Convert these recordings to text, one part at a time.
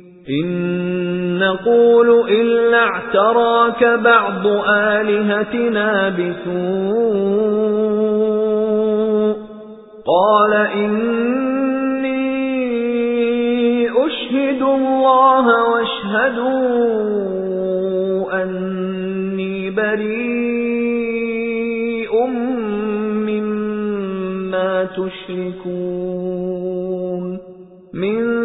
إِن نَّقُولُ إِلَّا اعْتَرَاكَ بَعْضُ آلِهَتِنَا بِسُوءٍ قَالَ إِنِّي أُشْهِدُ اللَّهَ وَاشْهَدُوا أَنِّي بَرِيءٌ مِّمَّا تُشْرِكُونَ مِن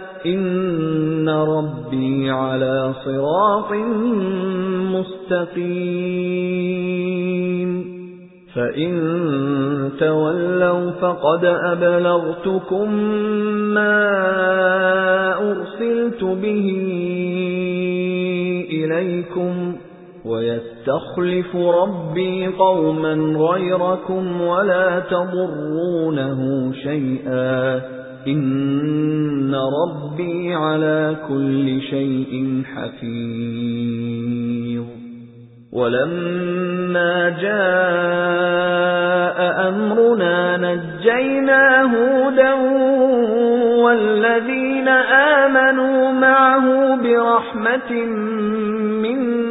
إِنَّ رَبِّي عَلَى صِرَاطٍ مُسْتَقِيمٍ فَإِن تَوَلَّوْا فَقَدْ أَبْلَغْتُكُم مَّا أُرْسِلْتُ بِهِ إِلَيْكُمْ وَيَسْتَخْلِفُ رَبِّي قَوْمًا غَيْرَكُمْ وَلَا تَضُرُّونَهُ شَيْئًا. إِنَّ رَبِّي عَلَى كُلِّ شَيْءٍ حَفِيظٌ. وَلَمَّا جَاءَ أَمْرُنَا نَجَّيْنَا هُودًا وَالَّذِينَ آمَنُوا مَعَهُ بِرَحْمَةٍ مِنَّا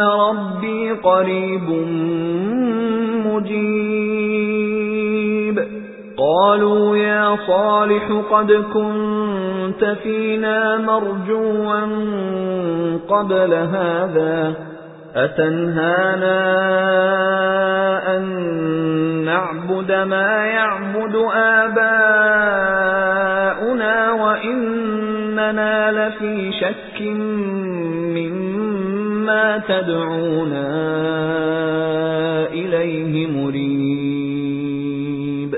رَبِّي قَرِيبٌ مُّجِيبٌ قَالُوا يَا صَالِحُ قَدْ كُنتَ فِينَا مَرْجُوًّا قَبْلَ هَذَا أَتَنْهَانَا أَن نَّعْبُدَ مَا يَعْبُدُ آبَاؤُنَا وَإِنَّنَا لَفِي شَكٍّ مَا تَدْعُونَا إِلَيْهِ مُرِيبٍ